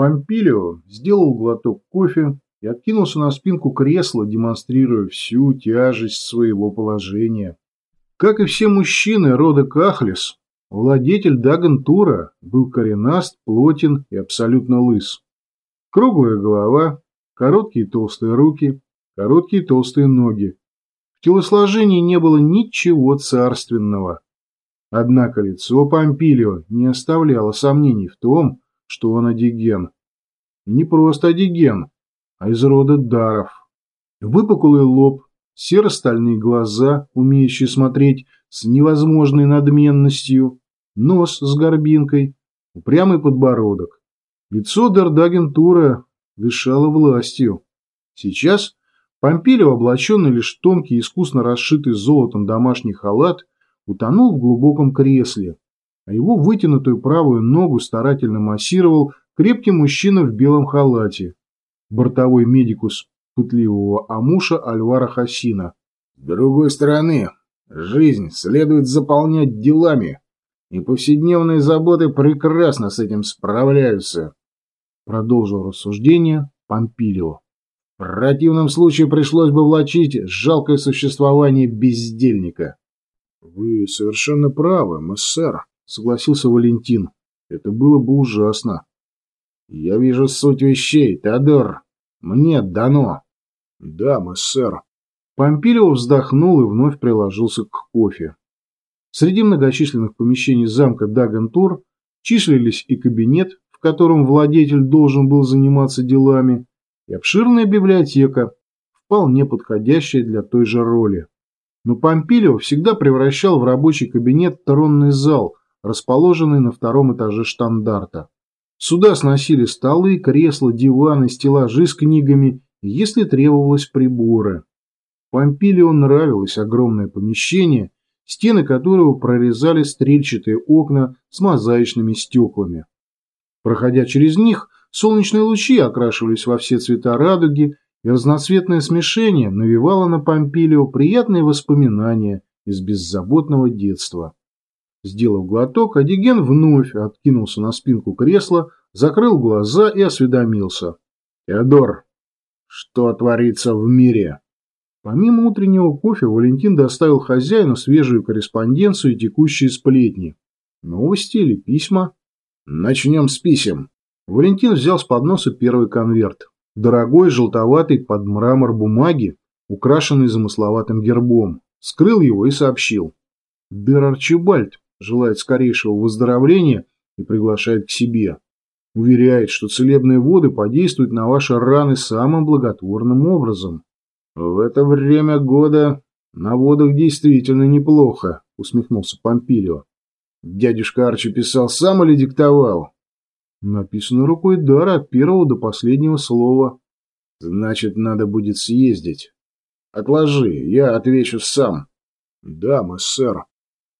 Помпилио сделал глоток кофе и откинулся на спинку кресла, демонстрируя всю тяжесть своего положения. Как и все мужчины рода Кахлис, владетель Дагантура был коренаст, плотен и абсолютно лыс. Круглая голова, короткие толстые руки, короткие толстые ноги. В телосложении не было ничего царственного. Однако лицо Помпилио не оставляло сомнений в том, что он одиген. Не просто одиген, а из рода даров. Выпуклый лоб, серо-стальные глаза, умеющие смотреть с невозможной надменностью, нос с горбинкой, упрямый подбородок. Лицо Дардагентура дышало властью. Сейчас Помпилио, облаченный лишь тонкий, искусно расшитый золотом домашний халат, утонул в глубоком кресле, а его вытянутую правую ногу старательно массировал крепкий мужчина в белом халате, бортовой медикус пытливого Амуша Альвара Хасина. С другой стороны, жизнь следует заполнять делами, и повседневные заботы прекрасно с этим справляются, продолжил рассуждение Помпилио. В противном случае пришлось бы влачить жалкое существование бездельника. «Вы совершенно правы, мессер», — согласился Валентин. «Это было бы ужасно». «Я вижу суть вещей, Теодор. Мне дано». «Да, мессер». Помпилио вздохнул и вновь приложился к кофе. Среди многочисленных помещений замка Дагантур числились и кабинет, в котором владетель должен был заниматься делами, и обширная библиотека, вполне подходящая для той же роли но Помпилио всегда превращал в рабочий кабинет тронный зал, расположенный на втором этаже штандарта. Сюда сносили столы, кресла, диваны, стеллажи с книгами, если требовалось приборы. Помпилио нравилось огромное помещение, стены которого прорезали стрельчатые окна с мозаичными стеклами. Проходя через них, солнечные лучи окрашивались во все цвета радуги, и разноцветное смешение навевало на Помпилио приятные воспоминания из беззаботного детства. Сделав глоток, Адиген вновь откинулся на спинку кресла, закрыл глаза и осведомился. «Теодор, что творится в мире?» Помимо утреннего кофе, Валентин доставил хозяину свежую корреспонденцию и текущие сплетни. Новости или письма? Начнем с писем. Валентин взял с подноса первый конверт дорогой желтоватый под мрамор бумаги, украшенный замысловатым гербом, скрыл его и сообщил. Дер Арчибальд желает скорейшего выздоровления и приглашает к себе. Уверяет, что целебные воды подействуют на ваши раны самым благотворным образом. В это время года на водах действительно неплохо, усмехнулся Помпилио. Дядюшка Арчи писал сам или диктовал? Написано рукой Дара от первого до последнего слова. Значит, надо будет съездить. Отложи, я отвечу сам. Да, сэр.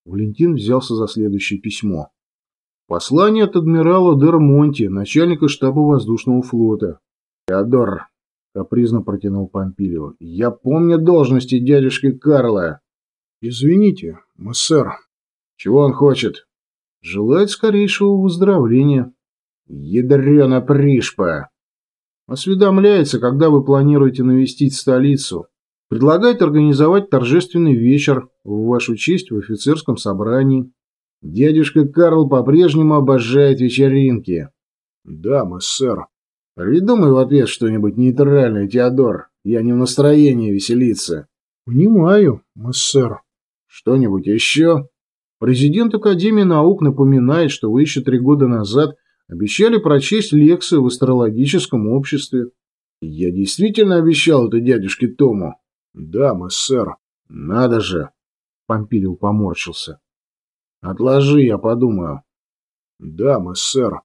Валентин взялся за следующее письмо. Послание от адмирала Дермонти, начальника штаба воздушного флота. Теодор, капризно протянул Помпилио, я помню должности дядюшки Карла. Извините, сэр. Чего он хочет? Желает скорейшего выздоровления. Ядрена пришпа! Осведомляется, когда вы планируете навестить столицу. Предлагает организовать торжественный вечер в вашу честь в офицерском собрании. Дядюшка Карл по-прежнему обожает вечеринки. Да, сэр. Придумай в ответ что-нибудь нейтральное, Теодор. Я не в настроении веселиться. Понимаю, сэр. Что-нибудь еще? Президент Академии наук напоминает, что вы еще три года назад Обещали прочесть лекции в астрологическом обществе. Я действительно обещал это дядюшке Тому? Да, сэр. Надо же. Помпилио поморщился. Отложи, я подумаю. Да, сэр.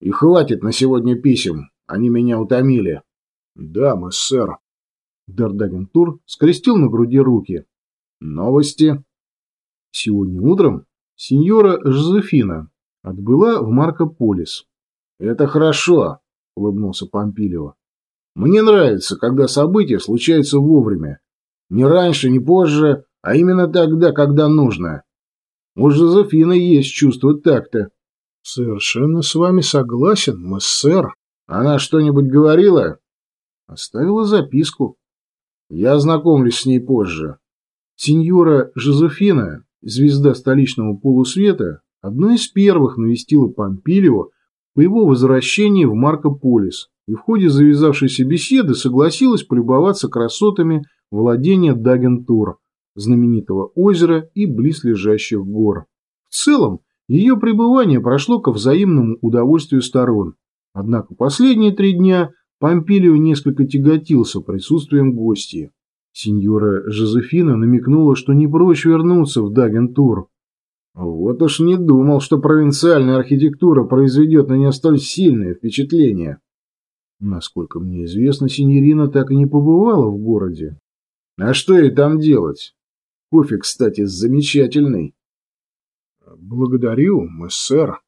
И хватит на сегодня писем. Они меня утомили. Да, сэр. Дардагентур скрестил на груди руки. Новости? Сегодня утром сеньора Жозефина отбыла в Маркополис. «Это хорошо», — улыбнулся Помпилио. «Мне нравится, когда события случаются вовремя. Не раньше, не позже, а именно тогда, когда нужно. У Жозефины есть чувство такта». «Совершенно с вами согласен, мессер», Она что-нибудь говорила? Оставила записку. Я ознакомлюсь с ней позже. Сеньора Жозефина, звезда столичного полусвета, одна из первых навестила Помпилио по его возвращении в Маркополис и в ходе завязавшейся беседы согласилась полюбоваться красотами владения Дагентур, знаменитого озера и близлежащих гор. В целом, ее пребывание прошло ко взаимному удовольствию сторон. Однако последние три дня Помпилио несколько тяготился присутствием гостей. Сеньора Жозефина намекнула, что не прочь вернуться в Дагентур. Вот уж не думал, что провинциальная архитектура произведет на нее столь сильное впечатление. Насколько мне известно, синьорина так и не побывала в городе. А что ей там делать? Кофе, кстати, замечательный. Благодарю, мессер.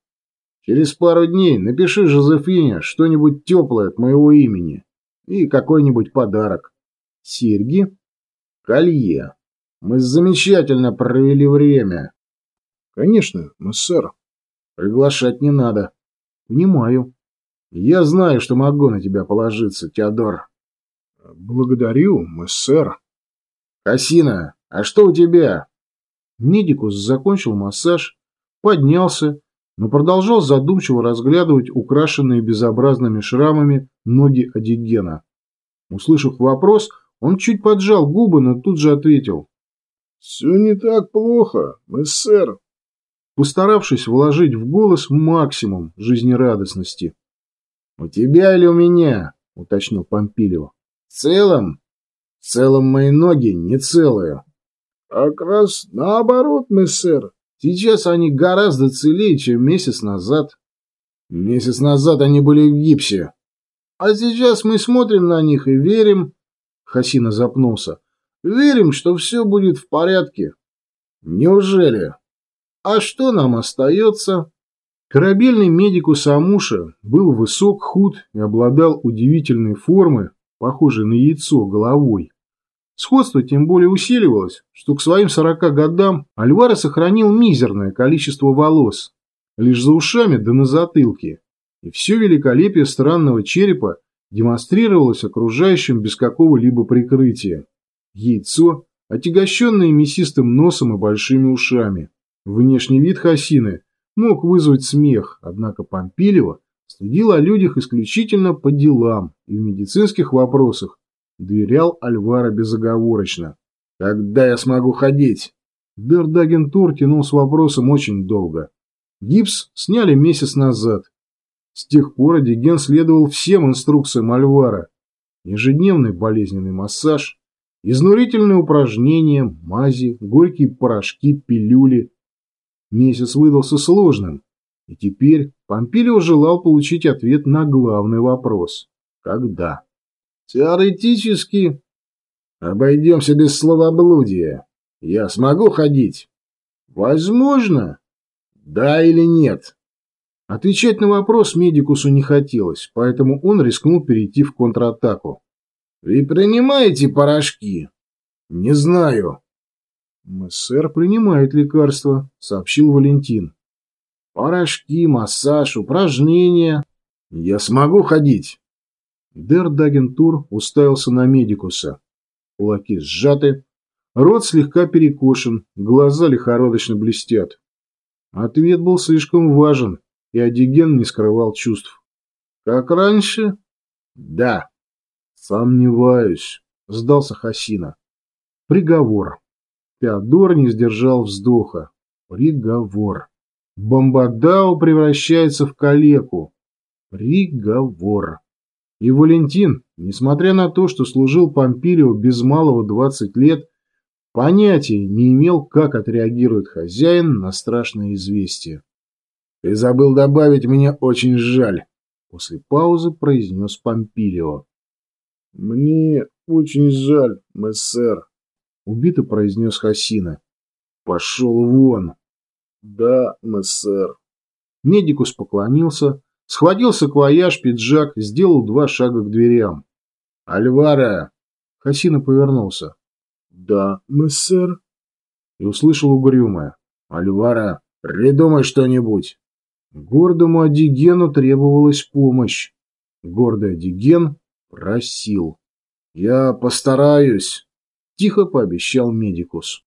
Через пару дней напиши Жозефине что-нибудь теплое от моего имени и какой-нибудь подарок. Серьги? Колье. Мы замечательно провели время. Конечно, мессер. Приглашать не надо. Понимаю. Я знаю, что могу на тебя положиться, Теодор. Благодарю, мессер. Хасина, а что у тебя? Медикус закончил массаж, поднялся, но продолжал задумчиво разглядывать украшенные безобразными шрамами ноги Адигена. Услышав вопрос, он чуть поджал губы, но тут же ответил. «Все не так плохо, мессер», постаравшись вложить в голос максимум жизнерадостности. «У тебя или у меня?» — уточнил Помпилио. «В целом? В целом мои ноги не целые». «Как раз наоборот, мессер. Сейчас они гораздо целее, чем месяц назад». «Месяц назад они были в гипсе». «А сейчас мы смотрим на них и верим...» Хасина запнулся. «Верим, что все будет в порядке». «Неужели?» «А что нам остается?» Корабельный медикус Амуша был высок, худ и обладал удивительной формы, похожей на яйцо, головой. Сходство тем более усиливалось, что к своим сорока годам Альвара сохранил мизерное количество волос, лишь за ушами да на затылке, и все великолепие странного черепа демонстрировалось окружающим без какого-либо прикрытия. Яйцо, отягощенное мясистым носом и большими ушами. Внешний вид Хасины мог вызвать смех, однако Помпилева судил о людях исключительно по делам и в медицинских вопросах доверял Альвара безоговорочно. «Когда я смогу ходить?» Бердагентур тянул с вопросом очень долго. Гипс сняли месяц назад. С тех пор Адиген следовал всем инструкциям Альвара. Ежедневный болезненный массаж, изнурительные упражнения, мази, горькие порошки, пилюли. Месяц выдался сложным, и теперь Помпилио желал получить ответ на главный вопрос – когда? Теоретически обойдемся без словоблудия. Я смогу ходить? Возможно. Да или нет? Отвечать на вопрос медикусу не хотелось, поэтому он рискнул перейти в контратаку. Вы принимаете порошки? Не знаю. Мессер принимает лекарства, сообщил Валентин. Порошки, массаж, упражнения. Я смогу ходить. Дер Дагентур уставился на медикуса. Кулаки сжаты, рот слегка перекошен, глаза лихорадочно блестят. Ответ был слишком важен, и Адиген не скрывал чувств. «Как раньше?» «Да». «Сомневаюсь», — сдался Хасина. «Приговор». Теодор не сдержал вздоха. «Приговор». Бомбадау превращается в калеку. Приговор. И Валентин, несмотря на то, что служил Помпилио без малого 20 лет, понятия не имел, как отреагирует хозяин на страшное известие. «Ты забыл добавить, мне очень жаль», — после паузы произнес Помпилио. «Мне очень жаль, мессер», — убито произнес Хасина. «Пошел вон!» «Да, мессер». Медикус поклонился, Схватил саквояж, пиджак, сделал два шага к дверям. «Альваро!» Хасина повернулся. «Да, мессер». И услышал угрюмое. «Альвара, придумай что-нибудь». Гордому Адигену требовалась помощь. Гордый Диген просил. «Я постараюсь», – тихо пообещал медикус.